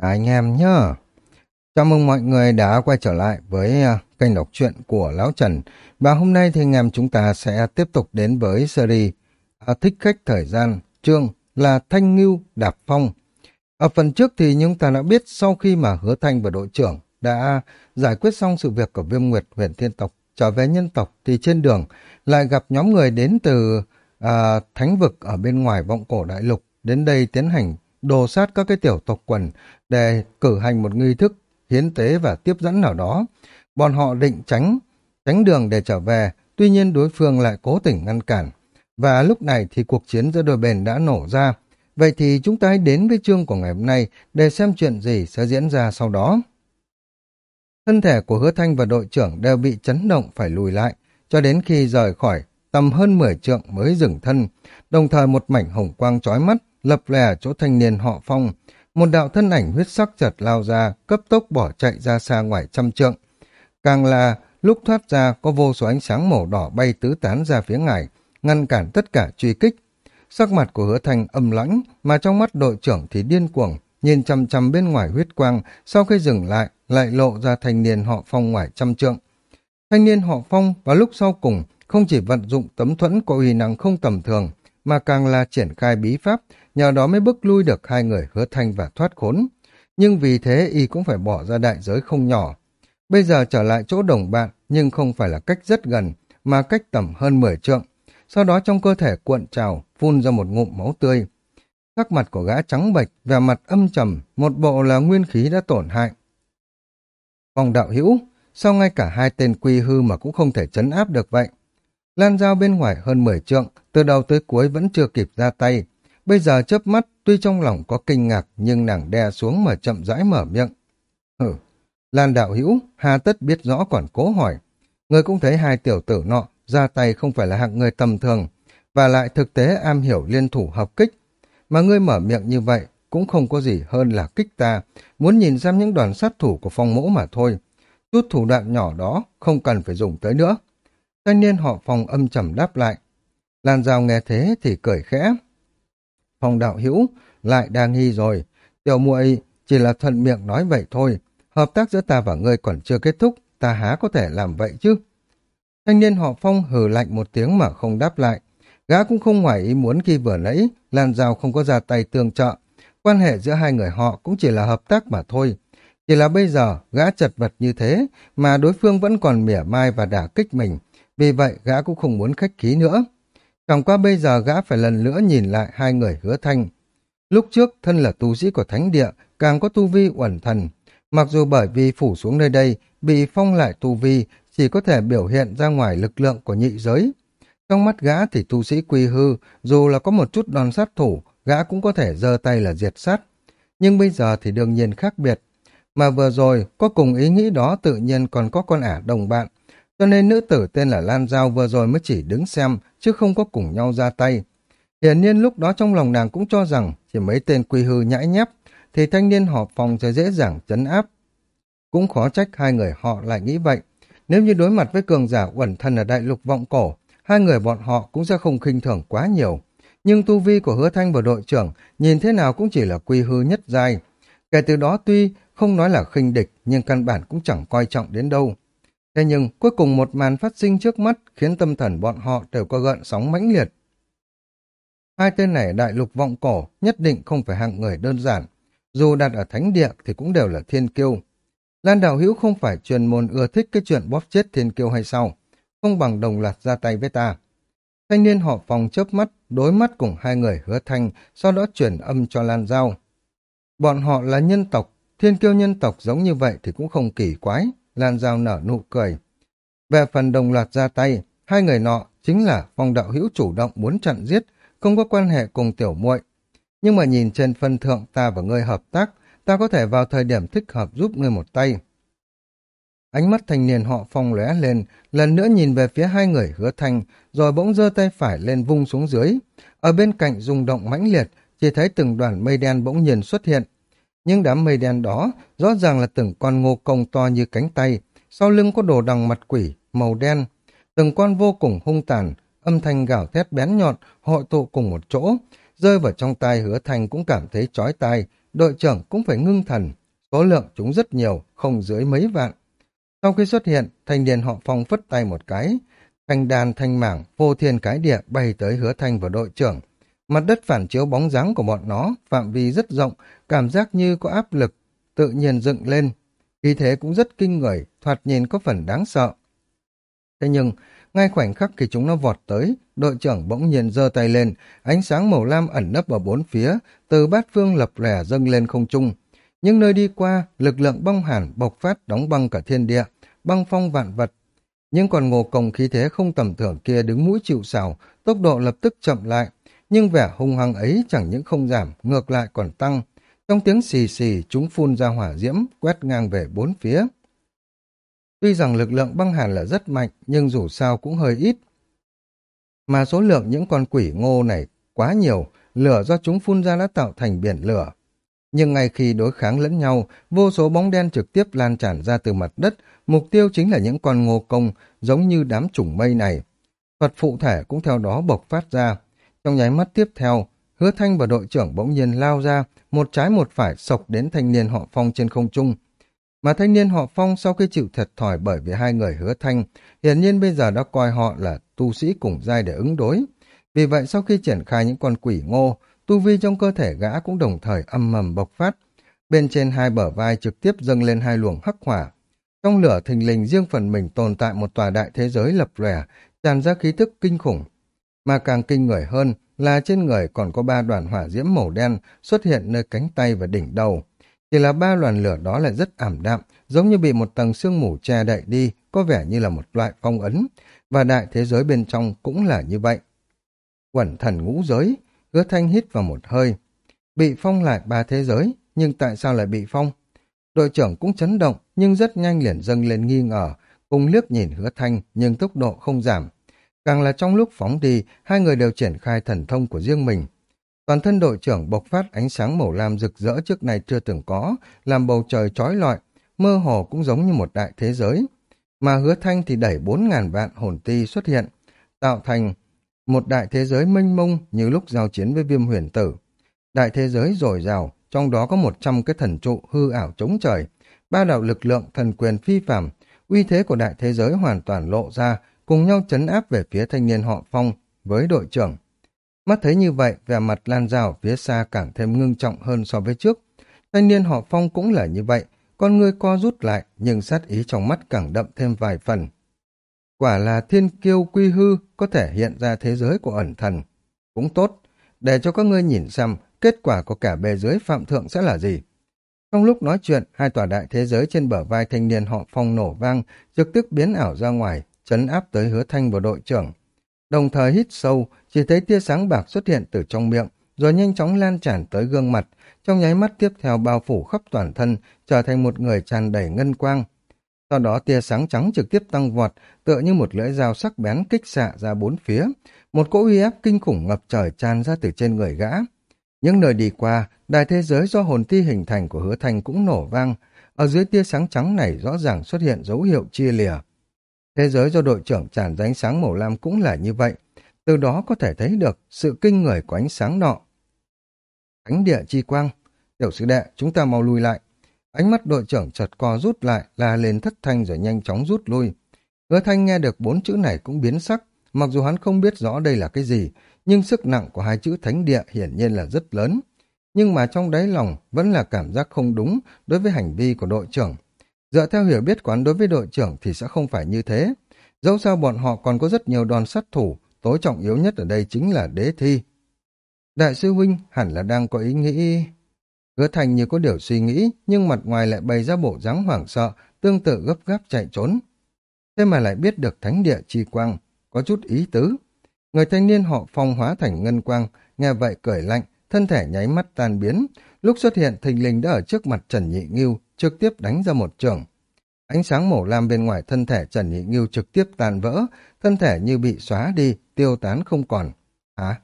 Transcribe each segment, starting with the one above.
À, anh em nhá. Chào mừng mọi người đã quay trở lại với à, kênh đọc truyện của Lão Trần. Và hôm nay thì anh em chúng ta sẽ tiếp tục đến với series à, Thích khách thời gian, chương là Thanh Ngưu Đạp Phong. Ở phần trước thì chúng ta đã biết sau khi mà Hứa Thanh và đội trưởng đã giải quyết xong sự việc của Viêm Nguyệt huyện Thiên Tộc trở về nhân tộc thì trên đường lại gặp nhóm người đến từ à, thánh vực ở bên ngoài vọng cổ đại lục đến đây tiến hành đồ sát các cái tiểu tộc quần để cử hành một nghi thức hiến tế và tiếp dẫn nào đó. Bọn họ định tránh tránh đường để trở về, tuy nhiên đối phương lại cố tình ngăn cản. Và lúc này thì cuộc chiến giữa đôi bên đã nổ ra. Vậy thì chúng ta hãy đến với chương của ngày hôm nay để xem chuyện gì sẽ diễn ra sau đó. Thân thể của hứa thanh và đội trưởng đều bị chấn động phải lùi lại, cho đến khi rời khỏi tầm hơn 10 trượng mới dừng thân, đồng thời một mảnh hồng quang chói mắt lập lè chỗ thanh niên họ phong, một đạo thân ảnh huyết sắc chợt lao ra, cấp tốc bỏ chạy ra xa ngoài trăm trượng. Càng là lúc thoát ra có vô số ánh sáng màu đỏ bay tứ tán ra phía ngài, ngăn cản tất cả truy kích. Sắc mặt của hứa thành âm lãnh, mà trong mắt đội trưởng thì điên cuồng, nhìn chăm chăm bên ngoài huyết quang, sau khi dừng lại, lại lộ ra thanh niên họ phong ngoài trăm trượng. Thanh niên họ phong vào lúc sau cùng không chỉ vận dụng tấm thuẫn có uy năng không tầm thường, mà càng là triển khai bí pháp, nhờ đó mới bức lui được hai người hứa thanh và thoát khốn. Nhưng vì thế y cũng phải bỏ ra đại giới không nhỏ. Bây giờ trở lại chỗ đồng bạn, nhưng không phải là cách rất gần, mà cách tầm hơn 10 trượng. Sau đó trong cơ thể cuộn trào, phun ra một ngụm máu tươi. Sắc mặt của gã trắng bệch, và mặt âm trầm, một bộ là nguyên khí đã tổn hại. Vòng đạo hữu, sao ngay cả hai tên quy hư mà cũng không thể chấn áp được vậy? Lan dao bên ngoài hơn 10 trượng, từ đầu tới cuối vẫn chưa kịp ra tay. Bây giờ chớp mắt, tuy trong lòng có kinh ngạc, nhưng nàng đè xuống mà chậm rãi mở miệng. Hử, Lan đạo hữu, hà tất biết rõ còn cố hỏi. Người cũng thấy hai tiểu tử nọ, ra tay không phải là hạng người tầm thường, và lại thực tế am hiểu liên thủ hợp kích. Mà ngươi mở miệng như vậy, cũng không có gì hơn là kích ta, muốn nhìn xem những đoàn sát thủ của phong mẫu mà thôi. Chút thủ đoạn nhỏ đó, không cần phải dùng tới nữa. Thanh niên họ phòng âm trầm đáp lại. Lan Giao nghe thế thì cười khẽ phong đạo hữu lại đang nghi rồi. Tiểu muội chỉ là thuận miệng nói vậy thôi. Hợp tác giữa ta và ngươi còn chưa kết thúc, ta há có thể làm vậy chứ? Thanh niên họ phong hừ lạnh một tiếng mà không đáp lại. Gã cũng không ngoài ý muốn khi vừa nãy, Lan Giao không có ra tay tương trợ. Quan hệ giữa hai người họ cũng chỉ là hợp tác mà thôi. Chỉ là bây giờ, gã chật vật như thế, mà đối phương vẫn còn mỉa mai và đả kích mình. Vì vậy, gã cũng không muốn khách khí nữa. Chẳng qua bây giờ gã phải lần nữa nhìn lại hai người hứa thanh. Lúc trước, thân là tu sĩ của thánh địa, càng có tu vi uẩn thần. Mặc dù bởi vì phủ xuống nơi đây, bị phong lại tu vi, chỉ có thể biểu hiện ra ngoài lực lượng của nhị giới. Trong mắt gã thì tu sĩ quy hư, dù là có một chút đòn sát thủ, gã cũng có thể giơ tay là diệt sát. Nhưng bây giờ thì đương nhiên khác biệt. Mà vừa rồi, có cùng ý nghĩ đó tự nhiên còn có con ả đồng bạn, cho nên nữ tử tên là Lan Giao vừa rồi mới chỉ đứng xem, chứ không có cùng nhau ra tay. Hiển nhiên lúc đó trong lòng nàng cũng cho rằng chỉ mấy tên quy hư nhãi nhép, thì thanh niên họ phòng sẽ dễ dàng chấn áp. Cũng khó trách hai người họ lại nghĩ vậy. Nếu như đối mặt với cường giả uẩn thân ở đại lục vọng cổ, hai người bọn họ cũng sẽ không khinh thường quá nhiều. Nhưng tu vi của hứa thanh và đội trưởng nhìn thế nào cũng chỉ là quy hư nhất giai. Kể từ đó tuy không nói là khinh địch nhưng căn bản cũng chẳng coi trọng đến đâu. Thế nhưng cuối cùng một màn phát sinh trước mắt khiến tâm thần bọn họ đều có gợn sóng mãnh liệt. Hai tên này đại lục vọng cổ nhất định không phải hạng người đơn giản. Dù đặt ở thánh địa thì cũng đều là thiên kiêu. Lan Đạo Hữu không phải truyền môn ưa thích cái chuyện bóp chết thiên kiêu hay sao. Không bằng đồng loạt ra tay với ta. Thanh niên họ phòng chớp mắt, đối mắt cùng hai người hứa thanh, sau đó chuyển âm cho Lan Giao. Bọn họ là nhân tộc, thiên kiêu nhân tộc giống như vậy thì cũng không kỳ quái. Lan Giao nở nụ cười. Về phần đồng loạt ra tay, hai người nọ chính là phong đạo hữu chủ động muốn chặn giết, không có quan hệ cùng tiểu muội. Nhưng mà nhìn trên phân thượng ta và ngươi hợp tác, ta có thể vào thời điểm thích hợp giúp ngươi một tay. Ánh mắt thanh niên họ phong lóe lên, lần nữa nhìn về phía hai người hứa thanh, rồi bỗng giơ tay phải lên vung xuống dưới. Ở bên cạnh rung động mãnh liệt, chỉ thấy từng đoàn mây đen bỗng nhiên xuất hiện, nhưng đám mây đen đó rõ ràng là từng con ngô công to như cánh tay, sau lưng có đồ đằng mặt quỷ, màu đen. Từng con vô cùng hung tàn, âm thanh gào thét bén nhọn, hội tụ cùng một chỗ, rơi vào trong tai hứa thành cũng cảm thấy chói tai, đội trưởng cũng phải ngưng thần. Số lượng chúng rất nhiều, không dưới mấy vạn. Sau khi xuất hiện, thanh niên họ phong phất tay một cái. Thanh đàn thanh mảng, vô thiên cái địa bay tới hứa thanh và đội trưởng. Mặt đất phản chiếu bóng dáng của bọn nó, phạm vi rất rộng, cảm giác như có áp lực, tự nhiên dựng lên. Khí thế cũng rất kinh người, thoạt nhìn có phần đáng sợ. Thế nhưng, ngay khoảnh khắc khi chúng nó vọt tới, đội trưởng bỗng nhiên giơ tay lên, ánh sáng màu lam ẩn nấp ở bốn phía, từ bát phương lập lẻ dâng lên không trung. Nhưng nơi đi qua, lực lượng băng hàn bộc phát đóng băng cả thiên địa, băng phong vạn vật. Nhưng còn ngô công khí thế không tầm thường kia đứng mũi chịu sào, tốc độ lập tức chậm lại. Nhưng vẻ hung hăng ấy chẳng những không giảm, ngược lại còn tăng. Trong tiếng xì xì, chúng phun ra hỏa diễm, quét ngang về bốn phía. Tuy rằng lực lượng băng hàn là rất mạnh, nhưng dù sao cũng hơi ít. Mà số lượng những con quỷ ngô này quá nhiều, lửa do chúng phun ra đã tạo thành biển lửa. Nhưng ngay khi đối kháng lẫn nhau, vô số bóng đen trực tiếp lan tràn ra từ mặt đất, mục tiêu chính là những con ngô công, giống như đám chủng mây này. Thuật phụ thể cũng theo đó bộc phát ra. Trong nháy mắt tiếp theo, hứa thanh và đội trưởng bỗng nhiên lao ra, một trái một phải sộc đến thanh niên họ phong trên không trung, mà thanh niên họ Phong sau khi chịu thiệt thòi bởi vì hai người hứa thanh, hiển nhiên bây giờ đã coi họ là tu sĩ cùng giai để ứng đối. Vì vậy sau khi triển khai những con quỷ ngô, tu vi trong cơ thể gã cũng đồng thời âm mầm bộc phát. Bên trên hai bờ vai trực tiếp dâng lên hai luồng hắc hỏa. Trong lửa thình lình riêng phần mình tồn tại một tòa đại thế giới lập lòe, tràn ra khí tức kinh khủng. Mà càng kinh người hơn là trên người còn có ba đoàn hỏa diễm màu đen xuất hiện nơi cánh tay và đỉnh đầu. Chỉ là ba đoàn lửa đó lại rất ảm đạm, giống như bị một tầng sương mù che đậy đi, có vẻ như là một loại phong ấn, và đại thế giới bên trong cũng là như vậy. Quẩn thần ngũ giới, hứa thanh hít vào một hơi. Bị phong lại ba thế giới, nhưng tại sao lại bị phong? Đội trưởng cũng chấn động, nhưng rất nhanh liền dâng lên nghi ngờ, cùng liếc nhìn hứa thanh, nhưng tốc độ không giảm. Càng là trong lúc phóng đi, hai người đều triển khai thần thông của riêng mình. Toàn thân đội trưởng bộc phát ánh sáng màu lam rực rỡ trước này chưa từng có, làm bầu trời trói lọi, mơ hồ cũng giống như một đại thế giới. Mà hứa thanh thì đẩy bốn ngàn vạn hồn ti xuất hiện, tạo thành một đại thế giới mênh mông như lúc giao chiến với viêm huyền tử. Đại thế giới dồi dào, trong đó có một trăm cái thần trụ hư ảo chống trời, ba đạo lực lượng thần quyền phi phàm, uy thế của đại thế giới hoàn toàn lộ ra, cùng nhau chấn áp về phía thanh niên họ Phong với đội trưởng. Mắt thấy như vậy, vẻ mặt Lan Giao phía xa càng thêm ngưng trọng hơn so với trước. Thanh niên họ Phong cũng là như vậy, con người co rút lại, nhưng sát ý trong mắt càng đậm thêm vài phần. Quả là thiên kiêu quy hư có thể hiện ra thế giới của ẩn thần. Cũng tốt, để cho các ngươi nhìn xem kết quả của cả bề dưới phạm thượng sẽ là gì. Trong lúc nói chuyện, hai tòa đại thế giới trên bờ vai thanh niên họ Phong nổ vang, trực tiếp biến ảo ra ngoài, chấn áp tới hứa thanh và đội trưởng. Đồng thời hít sâu, chỉ thấy tia sáng bạc xuất hiện từ trong miệng, rồi nhanh chóng lan tràn tới gương mặt, trong nháy mắt tiếp theo bao phủ khắp toàn thân, trở thành một người tràn đầy ngân quang. Sau đó tia sáng trắng trực tiếp tăng vọt, tựa như một lưỡi dao sắc bén kích xạ ra bốn phía. Một cỗ uy áp kinh khủng ngập trời tràn ra từ trên người gã. Những nơi đi qua, đại thế giới do hồn ti hình thành của hứa thành cũng nổ vang. Ở dưới tia sáng trắng này rõ ràng xuất hiện dấu hiệu chia lìa. Thế giới do đội trưởng tràn ra ánh sáng màu lam cũng là như vậy. Từ đó có thể thấy được sự kinh người của ánh sáng nọ. Ánh địa chi quang. Tiểu sư đệ, chúng ta mau lui lại. Ánh mắt đội trưởng chợt co rút lại, la lên thất thanh rồi nhanh chóng rút lui. Hứa thanh nghe được bốn chữ này cũng biến sắc, mặc dù hắn không biết rõ đây là cái gì, nhưng sức nặng của hai chữ thánh địa hiển nhiên là rất lớn. Nhưng mà trong đáy lòng vẫn là cảm giác không đúng đối với hành vi của đội trưởng. Dựa theo hiểu biết quán đối với đội trưởng thì sẽ không phải như thế. Dẫu sao bọn họ còn có rất nhiều đòn sát thủ, tối trọng yếu nhất ở đây chính là đế thi. Đại sư huynh hẳn là đang có ý nghĩ... Hứa thành như có điều suy nghĩ, nhưng mặt ngoài lại bày ra bộ dáng hoảng sợ, tương tự gấp gáp chạy trốn. Thế mà lại biết được thánh địa chi quang, có chút ý tứ. Người thanh niên họ phong hóa thành ngân quang, nghe vậy cười lạnh, thân thể nháy mắt tan biến, lúc xuất hiện thình lình đã ở trước mặt Trần Nhị Nghiêu, trực tiếp đánh ra một trường. Ánh sáng màu lam bên ngoài thân thể Trần Nhị Nghiêu trực tiếp tan vỡ, thân thể như bị xóa đi, tiêu tán không còn. Hả?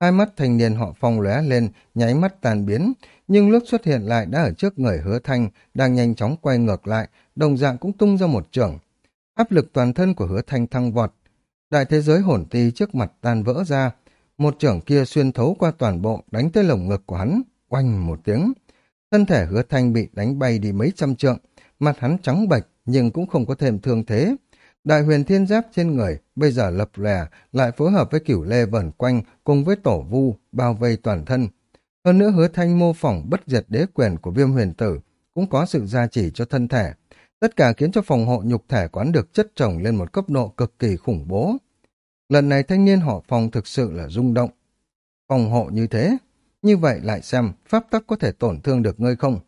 Hai mắt thanh niên họ phong lóe lên, nháy mắt tan biến, nhưng lúc xuất hiện lại đã ở trước người hứa thanh, đang nhanh chóng quay ngược lại, đồng dạng cũng tung ra một trường. Áp lực toàn thân của hứa thanh thăng vọt. Đại thế giới hồn ti trước mặt tan vỡ ra, một trưởng kia xuyên thấu qua toàn bộ, đánh tới lồng ngực của hắn, quanh một tiếng. Thân thể hứa thanh bị đánh bay đi mấy trăm trượng, mặt hắn trắng bệch nhưng cũng không có thêm thương thế. Đại huyền thiên giáp trên người bây giờ lập lè lại phối hợp với cửu lê vẩn quanh cùng với tổ vu bao vây toàn thân. Hơn nữa hứa thanh mô phỏng bất diệt đế quyền của viêm huyền tử cũng có sự gia trì cho thân thể. Tất cả khiến cho phòng hộ nhục thể quán được chất trồng lên một cấp độ cực kỳ khủng bố. Lần này thanh niên họ phòng thực sự là rung động. Phòng hộ như thế, như vậy lại xem pháp tắc có thể tổn thương được ngươi không?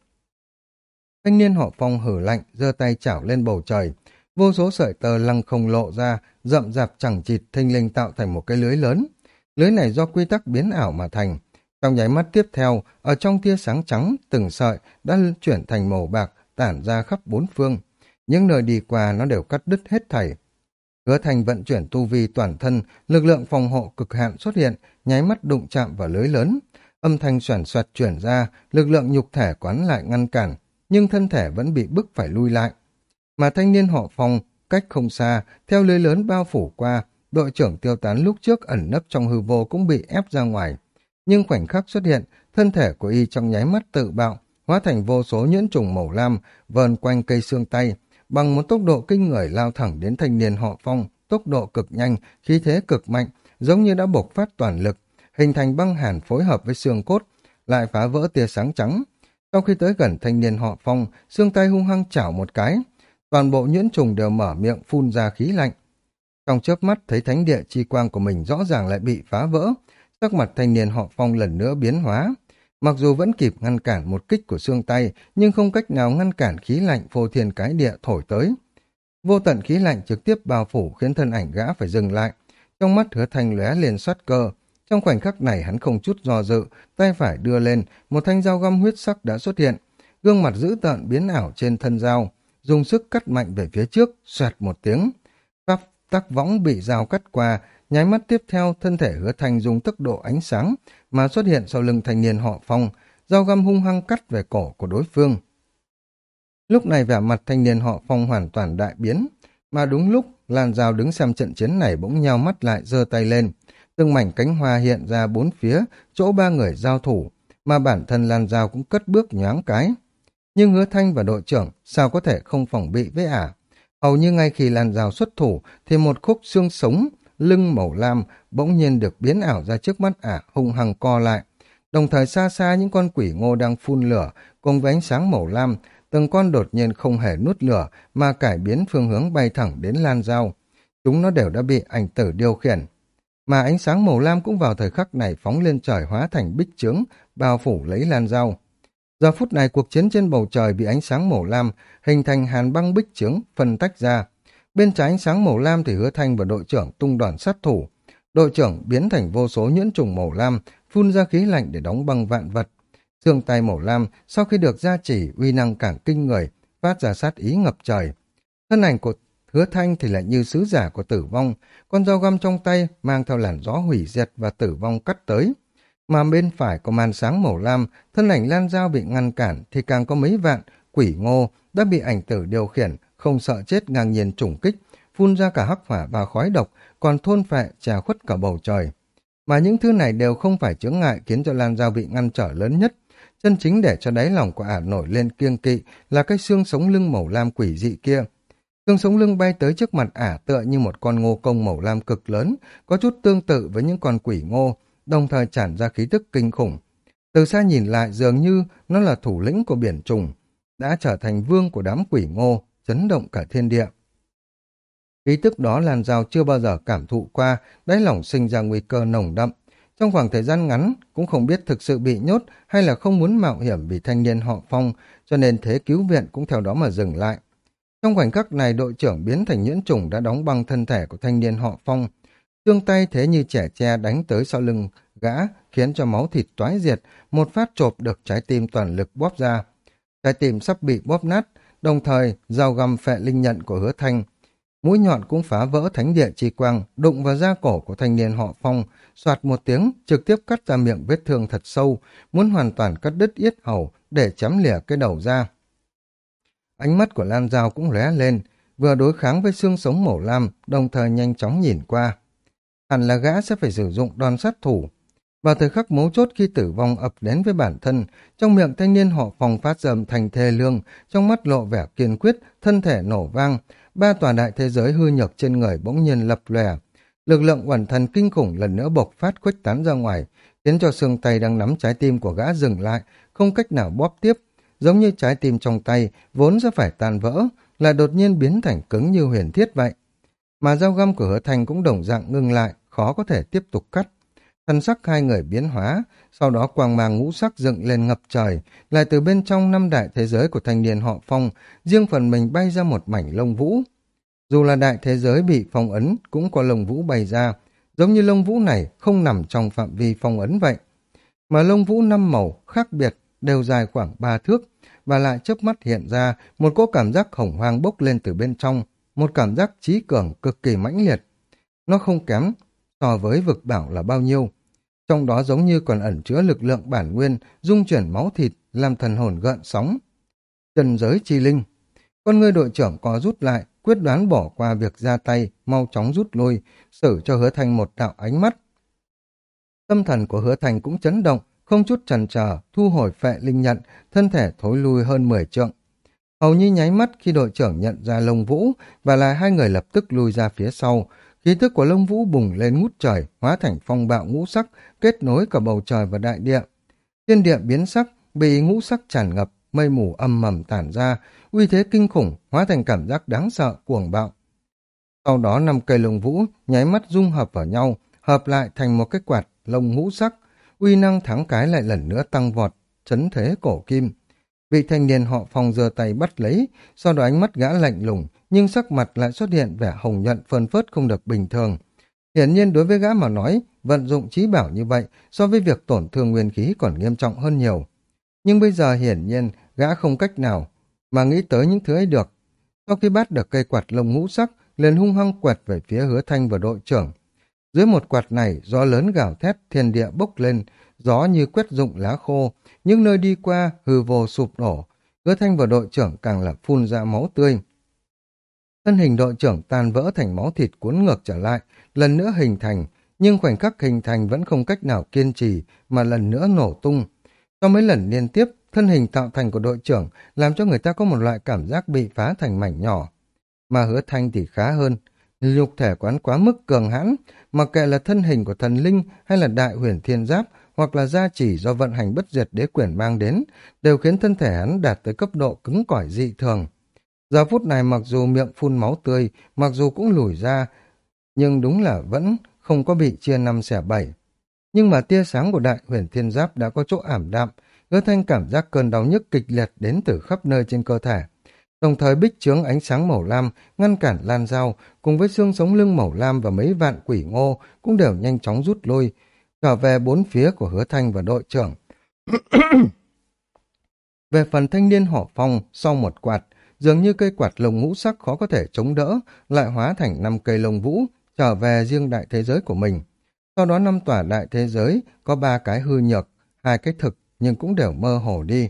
Thanh niên họ phong hử lạnh, giơ tay chảo lên bầu trời. Vô số sợi tơ lăng không lộ ra, rậm rạp chẳng chịt thinh linh tạo thành một cái lưới lớn. Lưới này do quy tắc biến ảo mà thành. Trong nháy mắt tiếp theo, ở trong tia sáng trắng, từng sợi đã chuyển thành màu bạc, tản ra khắp bốn phương. Những nơi đi qua nó đều cắt đứt hết thảy. Hứa thành vận chuyển tu vi toàn thân, lực lượng phòng hộ cực hạn xuất hiện, nháy mắt đụng chạm vào lưới lớn. Âm thanh xoản xoạt chuyển ra, lực lượng nhục thể quán lại ngăn cản, nhưng thân thể vẫn bị bức phải lui lại. Mà thanh niên họ phong, cách không xa, theo lưới lớn bao phủ qua, đội trưởng tiêu tán lúc trước ẩn nấp trong hư vô cũng bị ép ra ngoài. Nhưng khoảnh khắc xuất hiện, thân thể của y trong nháy mắt tự bạo, hóa thành vô số nhuyễn trùng màu lam, vờn quanh cây xương tay, bằng một tốc độ kinh người lao thẳng đến thanh niên họ phong, tốc độ cực nhanh, khí thế cực mạnh, giống như đã bộc phát toàn lực, hình thành băng hàn phối hợp với xương cốt, lại phá vỡ tia sáng trắng. Sau khi tới gần thanh niên họ phong, xương tay hung hăng chảo một cái, toàn bộ nhuyễn trùng đều mở miệng phun ra khí lạnh. Trong chớp mắt thấy thánh địa chi quang của mình rõ ràng lại bị phá vỡ, sắc mặt thanh niên họ phong lần nữa biến hóa. Mặc dù vẫn kịp ngăn cản một kích của xương tay, nhưng không cách nào ngăn cản khí lạnh phô thiên cái địa thổi tới. Vô tận khí lạnh trực tiếp bao phủ khiến thân ảnh gã phải dừng lại. Trong mắt hứa thanh lóe liền xoát cơ. Trong khoảnh khắc này hắn không chút do dự, tay phải đưa lên, một thanh dao găm huyết sắc đã xuất hiện. Gương mặt dữ tợn biến ảo trên thân dao, dùng sức cắt mạnh về phía trước, xoẹt một tiếng. Pháp tắc võng bị dao cắt qua, nháy mắt tiếp theo thân thể hứa thanh dùng tốc độ ánh sáng mà xuất hiện sau lưng thanh niên họ phong, dao găm hung hăng cắt về cổ của đối phương. Lúc này vẻ mặt thanh niên họ phong hoàn toàn đại biến, mà đúng lúc lan dao đứng xem trận chiến này bỗng nheo mắt lại giơ tay lên. Từng mảnh cánh hoa hiện ra bốn phía, chỗ ba người giao thủ, mà bản thân lan dao cũng cất bước nhoáng cái. Nhưng hứa thanh và đội trưởng sao có thể không phòng bị với ả? Hầu như ngay khi lan dao xuất thủ thì một khúc xương sống, lưng màu lam bỗng nhiên được biến ảo ra trước mắt ả hung hăng co lại. Đồng thời xa xa những con quỷ ngô đang phun lửa cùng với ánh sáng màu lam từng con đột nhiên không hề nuốt lửa mà cải biến phương hướng bay thẳng đến lan dao. Chúng nó đều đã bị ảnh tử điều khiển. Mà ánh sáng màu lam cũng vào thời khắc này phóng lên trời hóa thành bích trướng, bao phủ lấy lan dao. Giờ phút này cuộc chiến trên bầu trời bị ánh sáng màu lam hình thành hàn băng bích trướng phân tách ra. Bên trái ánh sáng màu lam thì hứa thanh và đội trưởng tung đoàn sát thủ. Đội trưởng biến thành vô số nhuyễn trùng màu lam, phun ra khí lạnh để đóng băng vạn vật. Xương tay màu lam sau khi được gia trì uy năng càng kinh người, phát ra sát ý ngập trời. Thân ảnh của hứa thanh thì lại như sứ giả của tử vong, con dao găm trong tay mang theo làn gió hủy diệt và tử vong cắt tới. Mà bên phải có màn sáng màu lam, thân ảnh lan dao bị ngăn cản thì càng có mấy vạn quỷ ngô đã bị ảnh tử điều khiển, không sợ chết ngang nhiên trùng kích, phun ra cả hắc hỏa và khói độc, còn thôn phệ trà khuất cả bầu trời. Mà những thứ này đều không phải chướng ngại khiến cho lan giao bị ngăn trở lớn nhất, Chân chính để cho đáy lòng của ả nổi lên kiêng kỵ là cái xương sống lưng màu lam quỷ dị kia. Xương sống lưng bay tới trước mặt ả tựa như một con ngô công màu lam cực lớn, có chút tương tự với những con quỷ ngô, đồng thời tràn ra khí tức kinh khủng. Từ xa nhìn lại dường như nó là thủ lĩnh của biển trùng, đã trở thành vương của đám quỷ ngô, chấn động cả thiên địa. ý tức đó làn rào chưa bao giờ cảm thụ qua, đáy lòng sinh ra nguy cơ nồng đậm, trong khoảng thời gian ngắn, cũng không biết thực sự bị nhốt hay là không muốn mạo hiểm vì thanh niên họ phong, cho nên thế cứu viện cũng theo đó mà dừng lại. Trong khoảnh khắc này, đội trưởng biến thành nhuyễn trùng đã đóng băng thân thể của thanh niên họ phong. Trương tay thế như trẻ tre đánh tới sau lưng gã, khiến cho máu thịt toái diệt, một phát chộp được trái tim toàn lực bóp ra. Trái tim sắp bị bóp nát, đồng thời dao găm phệ linh nhận của hứa thanh mũi nhọn cũng phá vỡ thánh địa chi quang, đụng vào da cổ của thanh niên họ phong, soạt một tiếng, trực tiếp cắt ra miệng vết thương thật sâu, muốn hoàn toàn cắt đứt yết hầu để chấm lìa cái đầu ra. Ánh mắt của Lan Giao cũng lóe lên, vừa đối kháng với xương sống màu lam, đồng thời nhanh chóng nhìn qua. Hẳn là gã sẽ phải sử dụng đòn sát thủ. Vào thời khắc mấu chốt khi tử vong ập đến với bản thân, trong miệng thanh niên họ phòng phát dầm thành thê lương, trong mắt lộ vẻ kiên quyết, thân thể nổ vang, ba tòa đại thế giới hư nhược trên người bỗng nhiên lập lòe. Lực lượng quẩn thần kinh khủng lần nữa bộc phát khuếch tán ra ngoài, khiến cho xương tay đang nắm trái tim của gã dừng lại, không cách nào bóp tiếp, giống như trái tim trong tay vốn sẽ phải tan vỡ, lại đột nhiên biến thành cứng như huyền thiết vậy. Mà dao găm của hứa thành cũng đồng dạng ngưng lại, khó có thể tiếp tục cắt. Thân sắc hai người biến hóa, sau đó quang mang ngũ sắc dựng lên ngập trời, lại từ bên trong năm đại thế giới của thanh niên họ phong, riêng phần mình bay ra một mảnh lông vũ. Dù là đại thế giới bị phong ấn, cũng có lông vũ bay ra, giống như lông vũ này không nằm trong phạm vi phong ấn vậy. Mà lông vũ năm màu khác biệt, đều dài khoảng ba thước, và lại chớp mắt hiện ra một cỗ cảm giác khổng hoang bốc lên từ bên trong, một cảm giác trí cường cực kỳ mãnh liệt. Nó không kém so với vực bảo là bao nhiêu. Trong đó giống như còn ẩn chứa lực lượng bản nguyên, dung chuyển máu thịt, làm thần hồn gợn sóng. Trần giới chi linh. Con người đội trưởng có rút lại, quyết đoán bỏ qua việc ra tay, mau chóng rút lui, xử cho hứa thành một đạo ánh mắt. Tâm thần của hứa thành cũng chấn động, không chút chần chờ thu hồi phệ linh nhận, thân thể thối lui hơn 10 trượng. Hầu như nháy mắt khi đội trưởng nhận ra lông vũ, và là hai người lập tức lui ra phía sau, khí thức của lông vũ bùng lên ngút trời, hóa thành phong bạo ngũ sắc, kết nối cả bầu trời và đại địa. Thiên địa biến sắc, bị ngũ sắc tràn ngập, mây mù âm mầm tản ra, uy thế kinh khủng, hóa thành cảm giác đáng sợ, cuồng bạo. Sau đó năm cây lông vũ nháy mắt dung hợp vào nhau, hợp lại thành một cái quạt lông ngũ sắc, uy năng thắng cái lại lần nữa tăng vọt, chấn thế cổ kim. Vị thanh niên họ phòng giơ tay bắt lấy, sau đó ánh mắt gã lạnh lùng, nhưng sắc mặt lại xuất hiện vẻ hồng nhuận phơn phớt không được bình thường. Hiển nhiên đối với gã mà nói, vận dụng trí bảo như vậy so với việc tổn thương nguyên khí còn nghiêm trọng hơn nhiều. Nhưng bây giờ hiển nhiên gã không cách nào mà nghĩ tới những thứ ấy được. Sau khi bắt được cây quạt lông ngũ sắc, liền hung hăng quẹt về phía hứa thanh và đội trưởng. Dưới một quạt này, gió lớn gào thét, thiên địa bốc lên, gió như quét rụng lá khô, những nơi đi qua hư vô sụp đổ. Hứa thanh và đội trưởng càng là phun ra máu tươi. Thân hình đội trưởng tan vỡ thành máu thịt cuốn ngược trở lại, lần nữa hình thành, nhưng khoảnh khắc hình thành vẫn không cách nào kiên trì mà lần nữa nổ tung. Sau mấy lần liên tiếp, thân hình tạo thành của đội trưởng làm cho người ta có một loại cảm giác bị phá thành mảnh nhỏ. Mà hứa thanh thì khá hơn, nhục thể quán quá mức cường hãn, mặc kệ là thân hình của thần linh hay là đại huyền thiên giáp hoặc là gia chỉ do vận hành bất diệt đế quyển mang đến, đều khiến thân thể hắn đạt tới cấp độ cứng cỏi dị thường. Giờ phút này mặc dù miệng phun máu tươi, mặc dù cũng lùi ra, nhưng đúng là vẫn không có bị chia năm xẻ bảy. Nhưng mà tia sáng của đại huyền thiên giáp đã có chỗ ảm đạm, hứa thanh cảm giác cơn đau nhức kịch liệt đến từ khắp nơi trên cơ thể. Đồng thời bích chướng ánh sáng màu lam ngăn cản lan dao cùng với xương sống lưng màu lam và mấy vạn quỷ ngô cũng đều nhanh chóng rút lui, trở về bốn phía của hứa thanh và đội trưởng. về phần thanh niên họ phong sau một quạt, dường như cây quạt lồng ngũ sắc khó có thể chống đỡ, lại hóa thành năm cây lồng vũ, trở về riêng đại thế giới của mình. Sau đó năm tòa đại thế giới có ba cái hư nhược, hai cái thực nhưng cũng đều mơ hồ đi.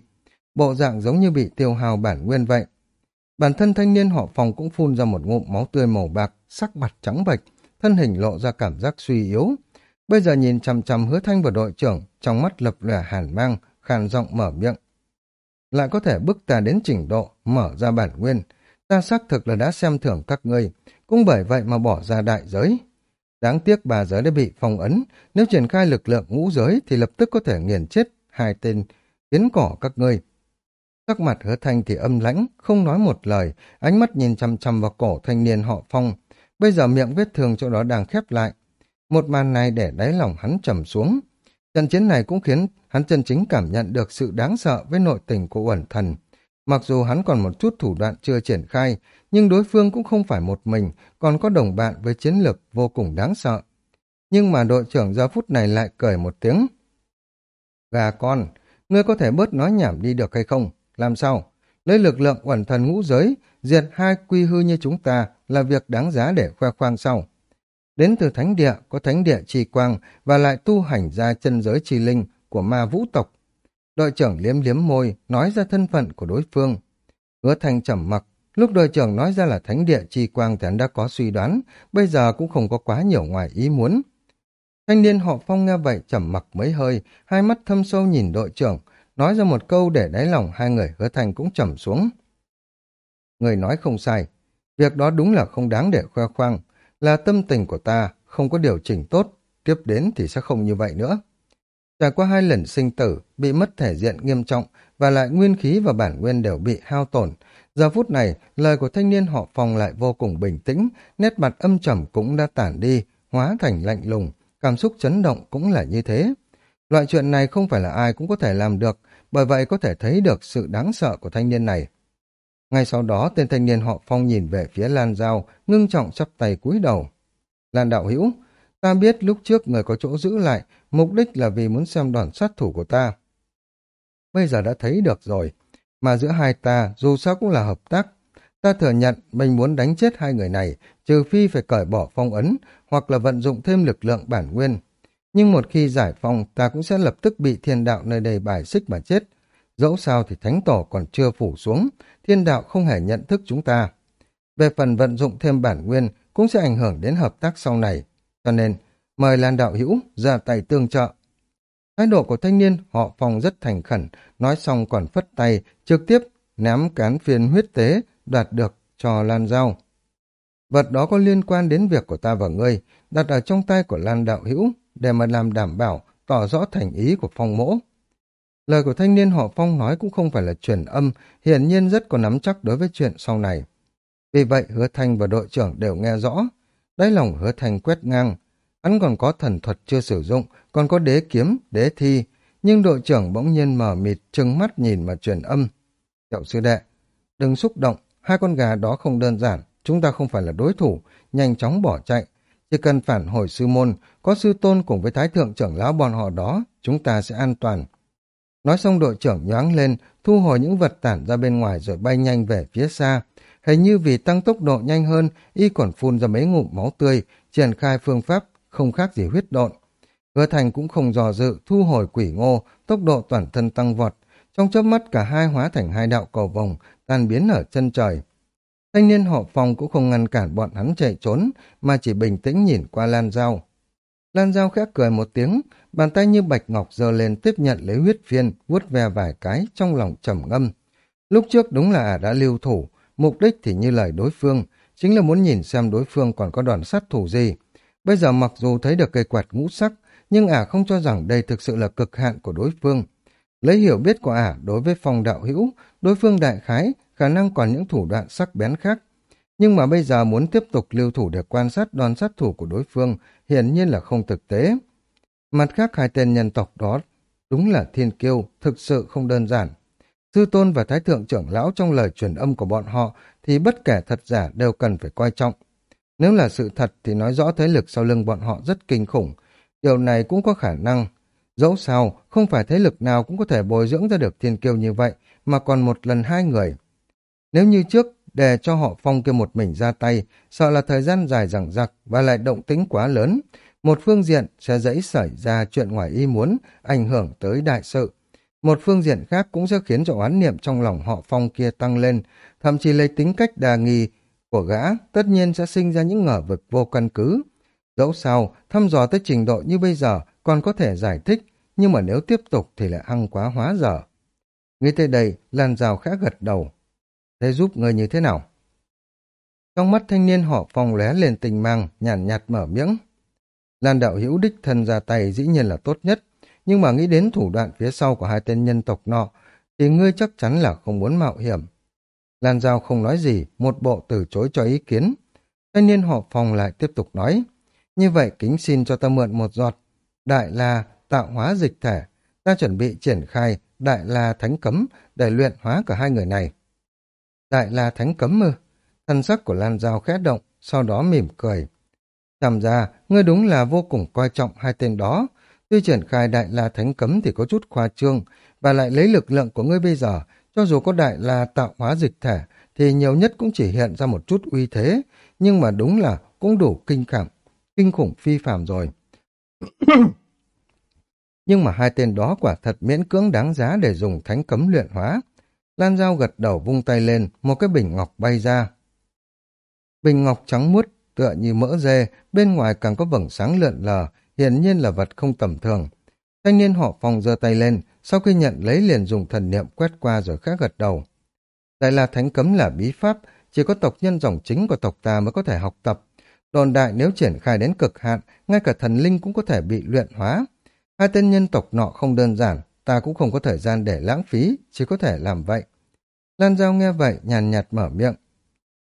Bộ dạng giống như bị tiêu hào bản nguyên vậy. Bản thân thanh niên họ phòng cũng phun ra một ngụm máu tươi màu bạc, sắc mặt trắng bệch, thân hình lộ ra cảm giác suy yếu. Bây giờ nhìn chằm chằm hứa thanh vào đội trưởng, trong mắt lập lẻ hàn mang, khàn giọng mở miệng. Lại có thể bức ta đến trình độ, mở ra bản nguyên. Ta xác thực là đã xem thưởng các ngươi, cũng bởi vậy mà bỏ ra đại giới. Đáng tiếc bà giới đã bị phong ấn, nếu triển khai lực lượng ngũ giới thì lập tức có thể nghiền chết hai tên kiến cỏ các ngươi. Sắc mặt hứa thanh thì âm lãnh, không nói một lời, ánh mắt nhìn chằm chằm vào cổ thanh niên họ phong. Bây giờ miệng vết thương chỗ đó đang khép lại. Một màn này để đáy lòng hắn trầm xuống. Trận chiến này cũng khiến hắn chân chính cảm nhận được sự đáng sợ với nội tình của uẩn thần. Mặc dù hắn còn một chút thủ đoạn chưa triển khai, nhưng đối phương cũng không phải một mình, còn có đồng bạn với chiến lược vô cùng đáng sợ. Nhưng mà đội trưởng giờ phút này lại cười một tiếng. Gà con, ngươi có thể bớt nói nhảm đi được hay không? Làm sao? Lấy lực lượng uẩn thần ngũ giới, diệt hai quy hư như chúng ta là việc đáng giá để khoe khoang sau. Đến từ thánh địa, có thánh địa trì quang và lại tu hành ra chân giới trì linh của ma vũ tộc. Đội trưởng liếm liếm môi, nói ra thân phận của đối phương. Hứa thanh trầm mặc, lúc đội trưởng nói ra là thánh địa trì quang thì hắn đã có suy đoán, bây giờ cũng không có quá nhiều ngoài ý muốn. Thanh niên họ phong nghe vậy trầm mặc mấy hơi, hai mắt thâm sâu nhìn đội trưởng, nói ra một câu để đáy lòng hai người hứa thành cũng trầm xuống. Người nói không sai, việc đó đúng là không đáng để khoe khoang, là tâm tình của ta không có điều chỉnh tốt, tiếp đến thì sẽ không như vậy nữa. Trải qua hai lần sinh tử, bị mất thể diện nghiêm trọng và lại nguyên khí và bản nguyên đều bị hao tổn. Giờ phút này, lời của thanh niên họ phòng lại vô cùng bình tĩnh, nét mặt âm trầm cũng đã tản đi, hóa thành lạnh lùng, cảm xúc chấn động cũng là như thế. Loại chuyện này không phải là ai cũng có thể làm được, bởi vậy có thể thấy được sự đáng sợ của thanh niên này. Ngay sau đó, tên thanh niên họ phong nhìn về phía Lan Giao, ngưng trọng chắp tay cúi đầu. Lan đạo hữu, ta biết lúc trước người có chỗ giữ lại, mục đích là vì muốn xem đoàn sát thủ của ta. Bây giờ đã thấy được rồi, mà giữa hai ta dù sao cũng là hợp tác. Ta thừa nhận mình muốn đánh chết hai người này, trừ phi phải cởi bỏ phong ấn, hoặc là vận dụng thêm lực lượng bản nguyên. Nhưng một khi giải phong, ta cũng sẽ lập tức bị thiên đạo nơi đây bài xích mà chết. Dẫu sao thì thánh tổ còn chưa phủ xuống, thiên đạo không hề nhận thức chúng ta. Về phần vận dụng thêm bản nguyên cũng sẽ ảnh hưởng đến hợp tác sau này. Cho nên, mời Lan đạo hữu ra tay tương trợ. Thái độ của thanh niên họ phòng rất thành khẩn, nói xong còn phất tay, trực tiếp ném cán phiên huyết tế đoạt được cho Lan Giao. Vật đó có liên quan đến việc của ta và ngươi, đặt ở trong tay của Lan Đạo Hữu để mà làm đảm bảo, tỏ rõ thành ý của phong mỗ. Lời của thanh niên họ phong nói cũng không phải là truyền âm, hiển nhiên rất có nắm chắc đối với chuyện sau này. Vì vậy hứa thanh và đội trưởng đều nghe rõ. Đáy lòng hứa thanh quét ngang. Hắn còn có thần thuật chưa sử dụng, còn có đế kiếm, đế thi. Nhưng đội trưởng bỗng nhiên mở mịt, trừng mắt nhìn mà truyền âm. Cậu sư đệ, đừng xúc động, hai con gà đó không đơn giản, chúng ta không phải là đối thủ, nhanh chóng bỏ chạy. Chỉ cần phản hồi sư môn, có sư tôn cùng với thái thượng trưởng lão bọn họ đó, chúng ta sẽ an toàn. Nói xong đội trưởng nhoáng lên, thu hồi những vật tản ra bên ngoài rồi bay nhanh về phía xa. Hình như vì tăng tốc độ nhanh hơn, y còn phun ra mấy ngụm máu tươi, triển khai phương pháp không khác gì huyết độn. Hứa thành cũng không dò dự, thu hồi quỷ ngô, tốc độ toàn thân tăng vọt. Trong chớp mắt cả hai hóa thành hai đạo cầu vòng, tan biến ở chân trời. Thanh niên họ phòng cũng không ngăn cản bọn hắn chạy trốn, mà chỉ bình tĩnh nhìn qua Lan dao. Lan Giao khẽ cười một tiếng, bàn tay như bạch ngọc giơ lên tiếp nhận lấy huyết phiên, vuốt ve vài cái trong lòng trầm ngâm. Lúc trước đúng là ả đã lưu thủ, mục đích thì như lời đối phương, chính là muốn nhìn xem đối phương còn có đoàn sát thủ gì. Bây giờ mặc dù thấy được cây quạt ngũ sắc, nhưng ả không cho rằng đây thực sự là cực hạn của đối phương. Lấy hiểu biết của ả đối với phong đạo hữu, đối phương đại khái, khả năng còn những thủ đoạn sắc bén khác. Nhưng mà bây giờ muốn tiếp tục lưu thủ để quan sát đoàn sát thủ của đối phương, hiển nhiên là không thực tế. Mặt khác hai tên nhân tộc đó đúng là thiên kiêu, thực sự không đơn giản. Sư tôn và thái thượng trưởng lão trong lời truyền âm của bọn họ thì bất kể thật giả đều cần phải coi trọng. Nếu là sự thật thì nói rõ thế lực sau lưng bọn họ rất kinh khủng. Điều này cũng có khả năng. Dẫu sao, không phải thế lực nào cũng có thể bồi dưỡng ra được thiên kiêu như vậy, mà còn một lần hai người. Nếu như trước, để cho họ phong kia một mình ra tay, sợ là thời gian dài dằng dặc và lại động tính quá lớn, một phương diện sẽ dễ xảy ra chuyện ngoài ý muốn, ảnh hưởng tới đại sự. Một phương diện khác cũng sẽ khiến cho oán niệm trong lòng họ phong kia tăng lên, thậm chí lấy tính cách đà nghi của gã tất nhiên sẽ sinh ra những ngờ vực vô căn cứ. Dẫu sao, thăm dò tới trình độ như bây giờ còn có thể giải thích, nhưng mà nếu tiếp tục thì lại hăng quá hóa dở. Nghĩ tới đây, Lan Giao khẽ gật đầu. Thế giúp người như thế nào? Trong mắt thanh niên họ phong lóe lên tình mang, nhàn nhạt mở miệng. Lan đạo hữu đích thân ra tay dĩ nhiên là tốt nhất, nhưng mà nghĩ đến thủ đoạn phía sau của hai tên nhân tộc nọ, thì ngươi chắc chắn là không muốn mạo hiểm. Lan Giao không nói gì, một bộ từ chối cho ý kiến. Thanh niên họ phòng lại tiếp tục nói, như vậy kính xin cho ta mượn một giọt. Đại La tạo hóa dịch thể, ta chuẩn bị triển khai Đại La Thánh Cấm để luyện hóa cả hai người này. Đại La Thánh Cấm ư? Thân sắc của Lan Giao khẽ động, sau đó mỉm cười. Tham ra, ngươi đúng là vô cùng coi trọng hai tên đó. Tuy triển khai Đại La Thánh Cấm thì có chút khoa trương, và lại lấy lực lượng của ngươi bây giờ, cho dù có Đại La tạo hóa dịch thể, thì nhiều nhất cũng chỉ hiện ra một chút uy thế, nhưng mà đúng là cũng đủ kinh khủng, kinh khủng phi phàm rồi. nhưng mà hai tên đó quả thật miễn cưỡng đáng giá để dùng thánh cấm luyện hóa. Lan Giao gật đầu vung tay lên, một cái bình ngọc bay ra. Bình ngọc trắng muốt, tựa như mỡ dê, bên ngoài càng có vầng sáng lượn lờ, hiển nhiên là vật không tầm thường. Thanh niên họ phòng giơ tay lên, sau khi nhận lấy liền dùng thần niệm quét qua rồi khẽ gật đầu. Đại la thánh cấm là bí pháp, chỉ có tộc nhân dòng chính của tộc ta mới có thể học tập. Đồn đại nếu triển khai đến cực hạn, ngay cả thần linh cũng có thể bị luyện hóa. Hai tên nhân tộc nọ không đơn giản, ta cũng không có thời gian để lãng phí, chỉ có thể làm vậy. Lan Giao nghe vậy, nhàn nhạt mở miệng.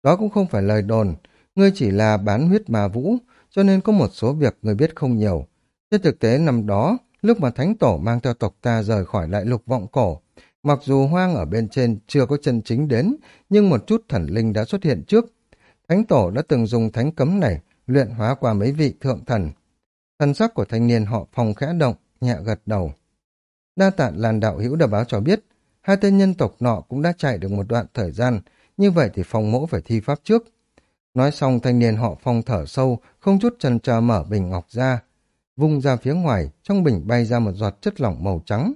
Đó cũng không phải lời đồn, ngươi chỉ là bán huyết mà vũ, cho nên có một số việc ngươi biết không nhiều. Trên thực tế năm đó, lúc mà Thánh Tổ mang theo tộc ta rời khỏi lại lục vọng cổ, mặc dù hoang ở bên trên chưa có chân chính đến, nhưng một chút thần linh đã xuất hiện trước. Thánh Tổ đã từng dùng thánh cấm này luyện hóa qua mấy vị thượng thần. Thần sắc của thanh niên họ phòng khẽ động, nhẹ gật đầu. Đa tạ làn đạo hữu đã báo cho biết, hai tên nhân tộc nọ cũng đã chạy được một đoạn thời gian, như vậy thì phong mỗ phải thi pháp trước. Nói xong thanh niên họ phong thở sâu, không chút chần chờ mở bình ngọc ra. Vung ra phía ngoài, trong bình bay ra một giọt chất lỏng màu trắng.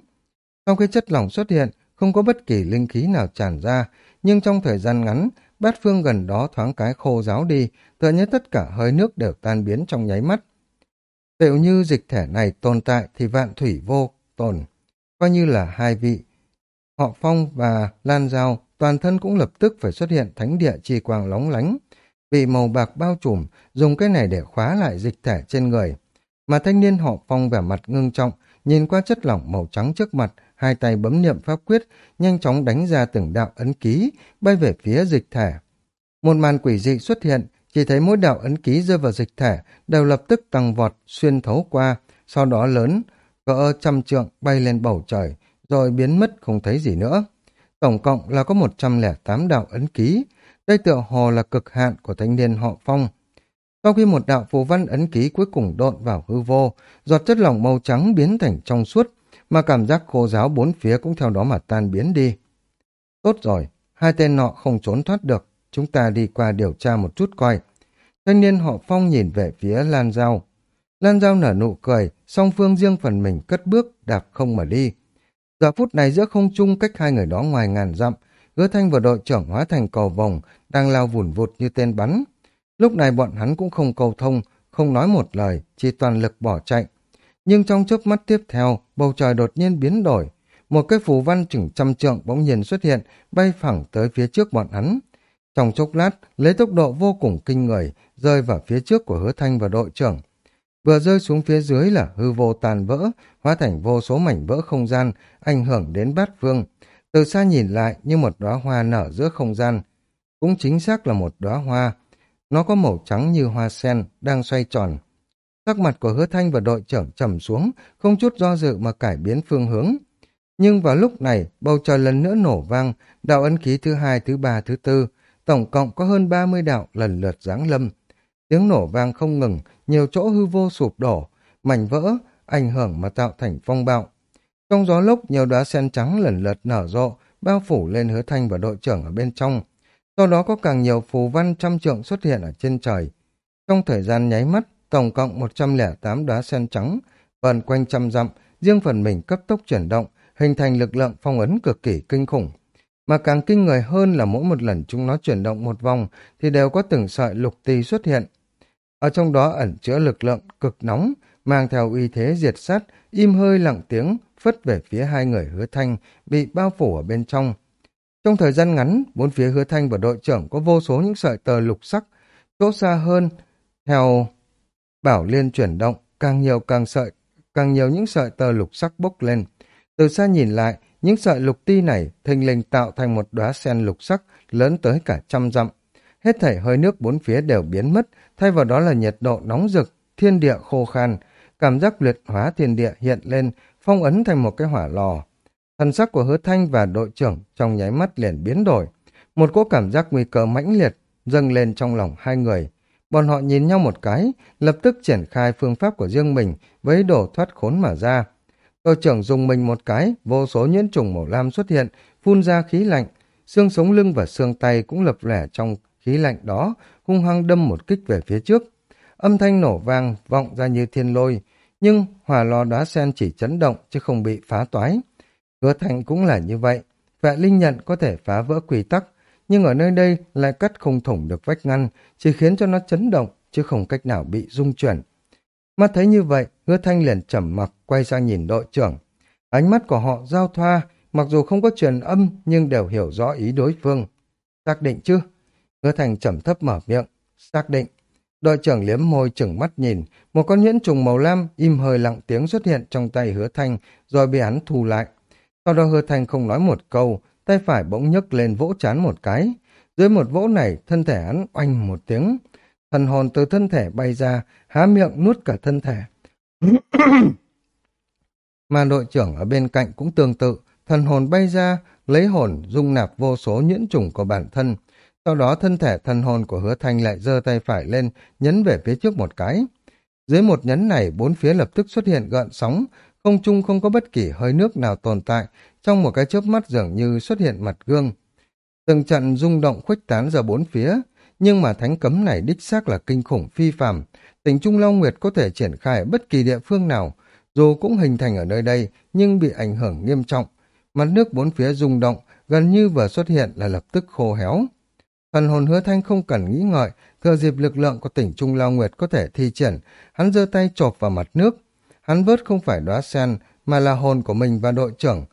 Sau khi chất lỏng xuất hiện, không có bất kỳ linh khí nào tràn ra, nhưng trong thời gian ngắn, bát phương gần đó thoáng cái khô ráo đi, tựa như tất cả hơi nước đều tan biến trong nháy mắt. Tiểu như dịch thể này tồn tại thì vạn thủy vô tồn, coi như là hai vị. Họ Phong và Lan Giao toàn thân cũng lập tức phải xuất hiện thánh địa chi quang lóng lánh, bị màu bạc bao trùm, dùng cái này để khóa lại dịch thể trên người. Mà thanh niên họ Phong vẻ mặt ngưng trọng, nhìn qua chất lỏng màu trắng trước mặt, hai tay bấm niệm pháp quyết, nhanh chóng đánh ra từng đạo ấn ký, bay về phía dịch thể. Một màn quỷ dị xuất hiện, chỉ thấy mỗi đạo ấn ký rơi vào dịch thể đều lập tức tăng vọt, xuyên thấu qua, sau đó lớn, cỡ trăm trượng bay lên bầu trời, rồi biến mất không thấy gì nữa. Tổng cộng là có 108 đạo ấn ký, đây tựa hồ là cực hạn của thanh niên họ Phong. Sau khi một đạo phù văn ấn ký cuối cùng độn vào hư vô, giọt chất lỏng màu trắng biến thành trong suốt, mà cảm giác khô giáo bốn phía cũng theo đó mà tan biến đi. Tốt rồi, hai tên nọ không trốn thoát được, chúng ta đi qua điều tra một chút coi. Thanh niên họ Phong nhìn về phía Lan Giao. Lan Giao nở nụ cười, song phương riêng phần mình cất bước, đạp không mà đi. Giờ phút này giữa không trung cách hai người đó ngoài ngàn dặm, Hứa Thanh và đội trưởng hóa thành cầu vòng, đang lao vùn vụt như tên bắn. Lúc này bọn hắn cũng không cầu thông, không nói một lời, chỉ toàn lực bỏ chạy. Nhưng trong chớp mắt tiếp theo, bầu trời đột nhiên biến đổi. Một cái phù văn chừng trăm trượng bỗng nhiên xuất hiện, bay phẳng tới phía trước bọn hắn. Trong chốc lát, lấy tốc độ vô cùng kinh người, rơi vào phía trước của hứa thanh và đội trưởng. Vừa rơi xuống phía dưới là hư vô tàn vỡ, hóa thành vô số mảnh vỡ không gian, ảnh hưởng đến bát phương. Từ xa nhìn lại như một đóa hoa nở giữa không gian. Cũng chính xác là một đóa hoa. Nó có màu trắng như hoa sen, đang xoay tròn. Sắc mặt của hứa thanh và đội trưởng trầm xuống, không chút do dự mà cải biến phương hướng. Nhưng vào lúc này, bầu trời lần nữa nổ vang, đạo ấn ký thứ hai, thứ ba, thứ tư, tổng cộng có hơn 30 đạo lần lượt giáng lâm. Tiếng nổ vang không ngừng, nhiều chỗ hư vô sụp đổ, mảnh vỡ, ảnh hưởng mà tạo thành phong bạo. Trong gió lốc, nhiều đóa sen trắng lần lượt nở rộ, bao phủ lên hứa thanh và đội trưởng ở bên trong. Sau đó có càng nhiều phù văn trăm trượng xuất hiện ở trên trời. Trong thời gian nháy mắt, tổng cộng 108 đóa sen trắng, vần quanh trăm dặm, riêng phần mình cấp tốc chuyển động, hình thành lực lượng phong ấn cực kỳ kinh khủng. Mà càng kinh người hơn là mỗi một lần chúng nó chuyển động một vòng thì đều có từng sợi lục tì xuất hiện. Ở trong đó ẩn chứa lực lượng cực nóng, mang theo uy thế diệt sát, im hơi lặng tiếng, phất về phía hai người hứa thanh, bị bao phủ ở bên trong. Trong thời gian ngắn, bốn phía hứa thanh và đội trưởng có vô số những sợi tờ lục sắc, chỗ xa hơn, theo bảo liên chuyển động, càng nhiều càng sợi, càng nhiều những sợi tờ lục sắc bốc lên. Từ xa nhìn lại, những sợi lục ti này thình lình tạo thành một đóa sen lục sắc lớn tới cả trăm dặm. Hết thảy hơi nước bốn phía đều biến mất, thay vào đó là nhiệt độ nóng rực, thiên địa khô khan, cảm giác liệt hóa thiên địa hiện lên, phong ấn thành một cái hỏa lò. Thần sắc của hứa thanh và đội trưởng trong nháy mắt liền biến đổi. Một cỗ cảm giác nguy cơ mãnh liệt dâng lên trong lòng hai người. Bọn họ nhìn nhau một cái, lập tức triển khai phương pháp của riêng mình với đổ thoát khốn mà ra. Đội trưởng dùng mình một cái, vô số nhuyễn trùng màu lam xuất hiện, phun ra khí lạnh. Xương sống lưng và xương tay cũng lập lẻ trong khí lạnh đó, hung hăng đâm một kích về phía trước. Âm thanh nổ vang vọng ra như thiên lôi, nhưng hỏa lò đá sen chỉ chấn động chứ không bị phá toái. Hứa thành cũng là như vậy, vệ linh nhận có thể phá vỡ quy tắc, nhưng ở nơi đây lại cắt không thủng được vách ngăn, chỉ khiến cho nó chấn động chứ không cách nào bị rung chuyển. Mắt thấy như vậy, hứa thanh liền trầm mặc quay sang nhìn đội trưởng. Ánh mắt của họ giao thoa, mặc dù không có truyền âm nhưng đều hiểu rõ ý đối phương. Xác định chứ? Hứa thanh trầm thấp mở miệng. Xác định. Đội trưởng liếm môi chừng mắt nhìn, một con nhẫn trùng màu lam im hơi lặng tiếng xuất hiện trong tay hứa thanh, rồi bị hắn thu lại. Sau đó hứa thanh không nói một câu, tay phải bỗng nhấc lên vỗ chán một cái. Dưới một vỗ này, thân thể hắn oanh một tiếng. Thần hồn từ thân thể bay ra, há miệng nuốt cả thân thể. mà đội trưởng ở bên cạnh cũng tương tự, thần hồn bay ra, lấy hồn dung nạp vô số nhuyễn trùng của bản thân. Sau đó thân thể thần hồn của hứa thanh lại giơ tay phải lên, nhấn về phía trước một cái. Dưới một nhấn này, bốn phía lập tức xuất hiện gợn sóng, không trung không có bất kỳ hơi nước nào tồn tại, trong một cái chớp mắt dường như xuất hiện mặt gương. Từng trận rung động khuếch tán ra bốn phía, nhưng mà thánh cấm này đích xác là kinh khủng phi phàm. Tỉnh Trung Long Nguyệt có thể triển khai ở bất kỳ địa phương nào, dù cũng hình thành ở nơi đây nhưng bị ảnh hưởng nghiêm trọng. Mặt nước bốn phía rung động, gần như vừa xuất hiện là lập tức khô héo. Thần hồn hứa thanh không cần nghĩ ngợi, thừa dịp lực lượng của tỉnh Trung Lao Nguyệt có thể thi triển, hắn giơ tay chộp vào mặt nước. Hắn vớt không phải đóa sen, mà là hồn của mình và đội trưởng.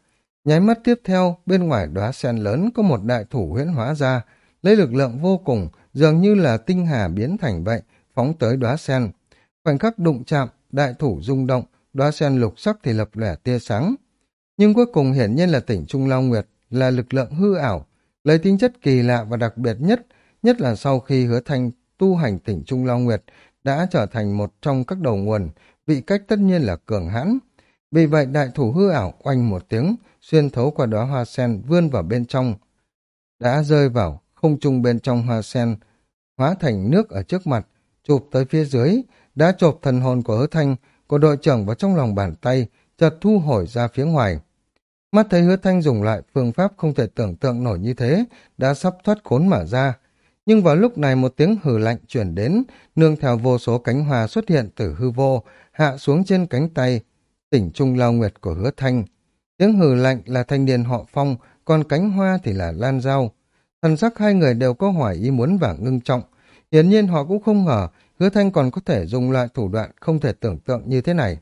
Nháy mắt tiếp theo, bên ngoài đóa sen lớn có một đại thủ huyễn hóa ra, lấy lực lượng vô cùng, dường như là tinh hà biến thành vậy, phóng tới đóa sen. Khoảnh khắc đụng chạm, đại thủ rung động, đóa sen lục sắc thì lập lẻ tia sáng. Nhưng cuối cùng hiển nhiên là tỉnh Trung Long Nguyệt là lực lượng hư ảo, lấy tính chất kỳ lạ và đặc biệt nhất, nhất là sau khi hứa thanh tu hành tỉnh Trung Long Nguyệt đã trở thành một trong các đầu nguồn, vị cách tất nhiên là cường hãn. Vì vậy đại thủ hư ảo oanh một tiếng, xuyên thấu qua đóa hoa sen vươn vào bên trong, đã rơi vào không trung bên trong hoa sen, hóa thành nước ở trước mặt, chụp tới phía dưới, đã chộp thần hồn của hứa thanh, của đội trưởng vào trong lòng bàn tay, chợt thu hồi ra phía ngoài. Mắt thấy hứa thanh dùng lại phương pháp không thể tưởng tượng nổi như thế, đã sắp thoát khốn mở ra. Nhưng vào lúc này một tiếng hừ lạnh chuyển đến, nương theo vô số cánh hoa xuất hiện từ hư vô, hạ xuống trên cánh tay, tỉnh trung lao nguyệt của hứa thanh. Tiếng hừ lạnh là thanh niên họ phong, còn cánh hoa thì là lan dao. Thần sắc hai người đều có hoài ý muốn và ngưng trọng. Hiển nhiên họ cũng không ngờ hứa thanh còn có thể dùng loại thủ đoạn không thể tưởng tượng như thế này.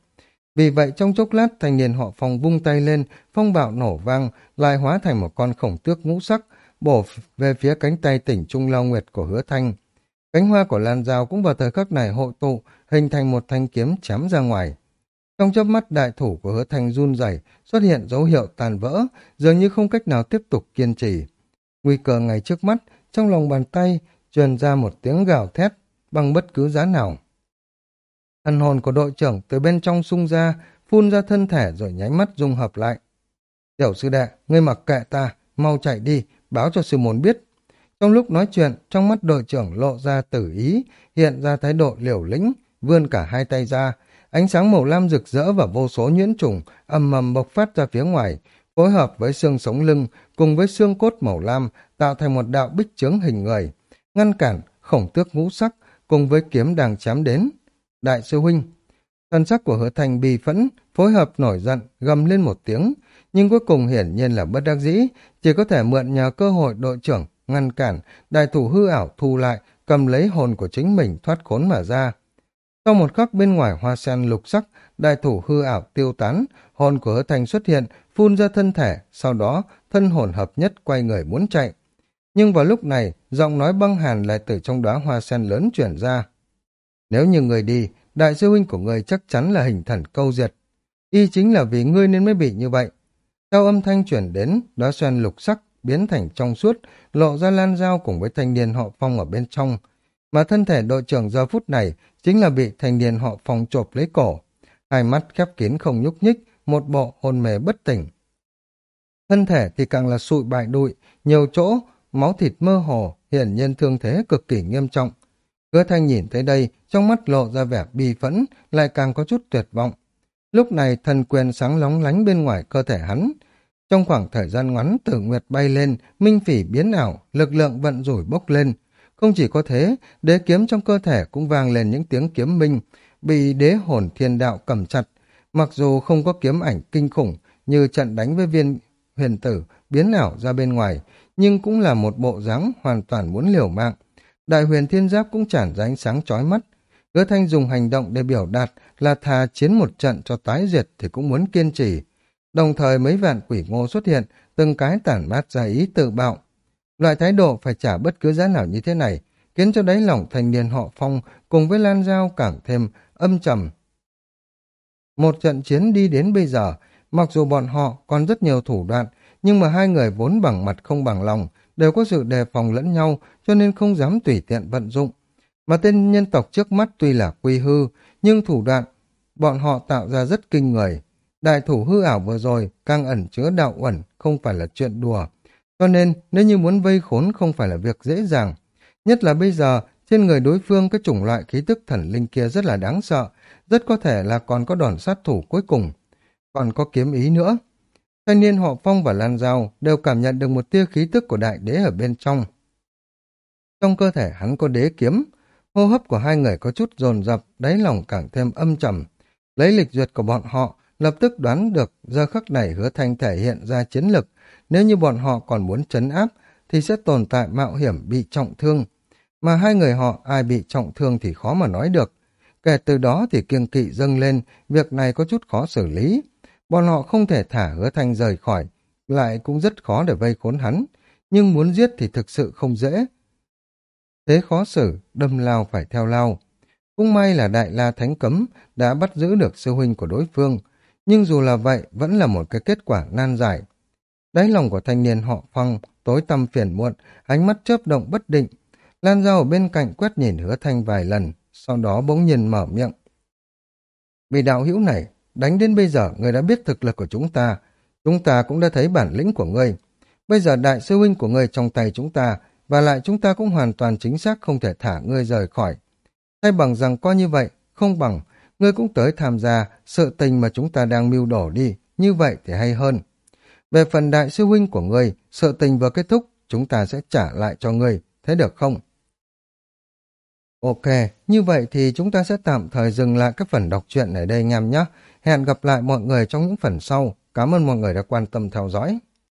Vì vậy trong chốc lát thanh niên họ phòng vung tay lên, phong bạo nổ vang, lại hóa thành một con khổng tước ngũ sắc, bổ về phía cánh tay tỉnh Trung Lao Nguyệt của hứa thanh. Cánh hoa của lan Giao cũng vào thời khắc này hội tụ, hình thành một thanh kiếm chém ra ngoài. Trong chớp mắt đại thủ của hứa thanh run rẩy xuất hiện dấu hiệu tàn vỡ, dường như không cách nào tiếp tục kiên trì. Nguy cơ ngay trước mắt, trong lòng bàn tay truyền ra một tiếng gào thét bằng bất cứ giá nào. Thần hồn của đội trưởng từ bên trong sung ra, phun ra thân thể rồi nháy mắt dung hợp lại. Tiểu sư đệ, ngươi mặc kệ ta, mau chạy đi, báo cho sư môn biết. Trong lúc nói chuyện, trong mắt đội trưởng lộ ra tử ý, hiện ra thái độ liều lĩnh, vươn cả hai tay ra. Ánh sáng màu lam rực rỡ và vô số nhuyễn trùng ầm ầm bộc phát ra phía ngoài, phối hợp với xương sống lưng cùng với xương cốt màu lam tạo thành một đạo bích chướng hình người, ngăn cản khổng tước ngũ sắc cùng với kiếm đang chém đến. Đại sư huynh, thân sắc của hứa thành bì phẫn, phối hợp nổi giận, gầm lên một tiếng, nhưng cuối cùng hiển nhiên là bất đắc dĩ, chỉ có thể mượn nhờ cơ hội đội trưởng, ngăn cản, đại thủ hư ảo thu lại, cầm lấy hồn của chính mình thoát khốn mà ra. Sau một khắc bên ngoài hoa sen lục sắc, đại thủ hư ảo tiêu tán, hồn của hứa thành xuất hiện, phun ra thân thể, sau đó thân hồn hợp nhất quay người muốn chạy. Nhưng vào lúc này, giọng nói băng hàn lại từ trong đóa hoa sen lớn chuyển ra. Nếu như người đi, đại sư huynh của người chắc chắn là hình thần câu diệt. Y chính là vì ngươi nên mới bị như vậy. Theo âm thanh chuyển đến, đóa sen lục sắc biến thành trong suốt, lộ ra lan dao cùng với thanh niên họ phong ở bên trong. Mà thân thể đội trưởng giờ phút này chính là bị thanh niên họ phong chộp lấy cổ. Hai mắt khép kín không nhúc nhích, một bộ hồn mề bất tỉnh. Thân thể thì càng là sụi bại đụi, nhiều chỗ, máu thịt mơ hồ, hiển nhiên thương thế cực kỳ nghiêm trọng. Hứa thanh nhìn thấy đây, trong mắt lộ ra vẻ bi phẫn, lại càng có chút tuyệt vọng. Lúc này thần quyền sáng lóng lánh bên ngoài cơ thể hắn. Trong khoảng thời gian ngắn tử nguyệt bay lên, minh phỉ biến ảo, lực lượng vận rủi bốc lên. Không chỉ có thế, đế kiếm trong cơ thể cũng vang lên những tiếng kiếm minh, bị đế hồn thiên đạo cầm chặt. Mặc dù không có kiếm ảnh kinh khủng như trận đánh với viên huyền tử biến ảo ra bên ngoài, nhưng cũng là một bộ dáng hoàn toàn muốn liều mạng. Đại huyền thiên giáp cũng tràn ra ánh sáng chói mắt. Hứa Thanh dùng hành động để biểu đạt là thà chiến một trận cho tái diệt thì cũng muốn kiên trì. Đồng thời mấy vạn quỷ ngô xuất hiện, từng cái tản mát ra ý tự bạo. Loại thái độ phải trả bất cứ giá nào như thế này, khiến cho đáy lòng thanh niên họ phong cùng với Lan Giao càng thêm âm trầm. Một trận chiến đi đến bây giờ, mặc dù bọn họ còn rất nhiều thủ đoạn, nhưng mà hai người vốn bằng mặt không bằng lòng, đều có sự đề phòng lẫn nhau cho nên không dám tùy tiện vận dụng. Mà tên nhân tộc trước mắt tuy là quy hư, nhưng thủ đoạn bọn họ tạo ra rất kinh người. Đại thủ hư ảo vừa rồi càng ẩn chứa đạo ẩn, không phải là chuyện đùa. Cho nên, nếu như muốn vây khốn không phải là việc dễ dàng. Nhất là bây giờ, trên người đối phương cái chủng loại khí tức thần linh kia rất là đáng sợ, rất có thể là còn có đòn sát thủ cuối cùng. Còn có kiếm ý nữa. Thanh niên họ Phong và Lan Giao đều cảm nhận được một tia khí tức của đại đế ở bên trong. Trong cơ thể hắn có đế kiếm, hô hấp của hai người có chút dồn dập, đáy lòng càng thêm âm trầm. Lấy lịch duyệt của bọn họ, lập tức đoán được giờ khắc này hứa thanh thể hiện ra chiến lực. Nếu như bọn họ còn muốn chấn áp, thì sẽ tồn tại mạo hiểm bị trọng thương. Mà hai người họ ai bị trọng thương thì khó mà nói được. Kể từ đó thì kiêng kỵ dâng lên, việc này có chút khó xử lý. Bọn họ không thể thả hứa thanh rời khỏi, lại cũng rất khó để vây khốn hắn. Nhưng muốn giết thì thực sự không dễ. Thế khó xử, đâm lao phải theo lao. Cũng may là Đại La Thánh Cấm đã bắt giữ được sư huynh của đối phương, nhưng dù là vậy vẫn là một cái kết quả nan giải. Đáy lòng của thanh niên họ phong, tối tăm phiền muộn, ánh mắt chớp động bất định. Lan dao ở bên cạnh quét nhìn hứa thanh vài lần, sau đó bỗng nhiên mở miệng. Vì đạo hữu này, đánh đến bây giờ người đã biết thực lực của chúng ta, chúng ta cũng đã thấy bản lĩnh của ngươi. Bây giờ đại sư huynh của ngươi trong tay chúng ta, và lại chúng ta cũng hoàn toàn chính xác không thể thả ngươi rời khỏi. Thay bằng rằng coi như vậy, không bằng, ngươi cũng tới tham gia sự tình mà chúng ta đang mưu đổ đi, như vậy thì hay hơn. Về phần đại sư huynh của ngươi, sự tình vừa kết thúc, chúng ta sẽ trả lại cho ngươi, thế được không? Ok, như vậy thì chúng ta sẽ tạm thời dừng lại các phần đọc truyện ở đây anh em nhé. Hẹn gặp lại mọi người trong những phần sau. Cảm ơn mọi người đã quan tâm theo dõi.